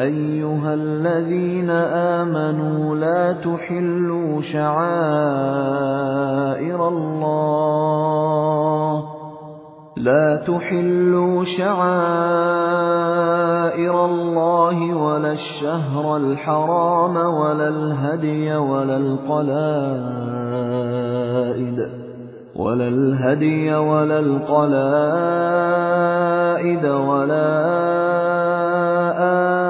أيها الذين آمنوا لا تحلوا شعائر الله. لا تحلوا شعائر الله ولا الشهر الحرام ولا الهدي ولا القلائد. ولا الهدي ولا القلائد ولا آمين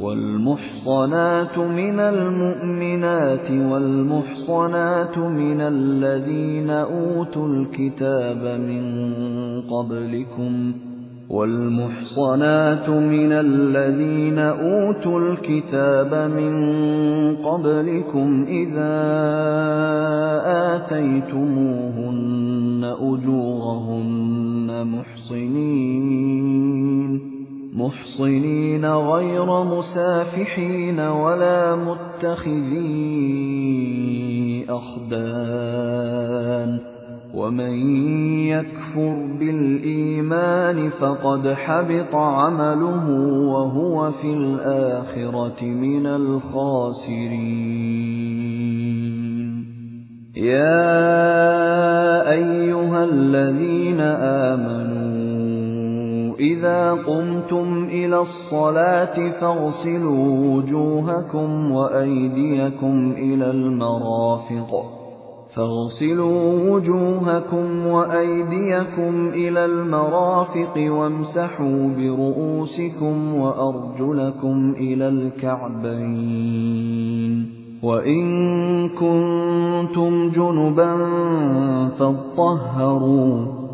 والمحصنات من المؤمنات والمحصنات من الذين أوتوا الكتاب من قبلكم والمحصنات من الذين أوتوا الكتاب من قبلكم إذا آتيتموهن أجورهن محصنين. محصنين غير مسافحين ولا متخذي أخدان ومن يكفر بالإيمان فقد حبط عمله وهو في الآخرة من الخاسرين يا أيها الذين آمنوا إذا قمتم إلى الصلاة فاغسلوا وجوهكم وأيديكم إلى المرافق. فاغسلوا وجوهكم وأيديكم إلى المرافق وامسحوا برؤوسكم وأرجلكم إلى الكعبين. وإن كنتم جنبا فاطهروا.